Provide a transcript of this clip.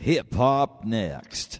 Hip Hop Next.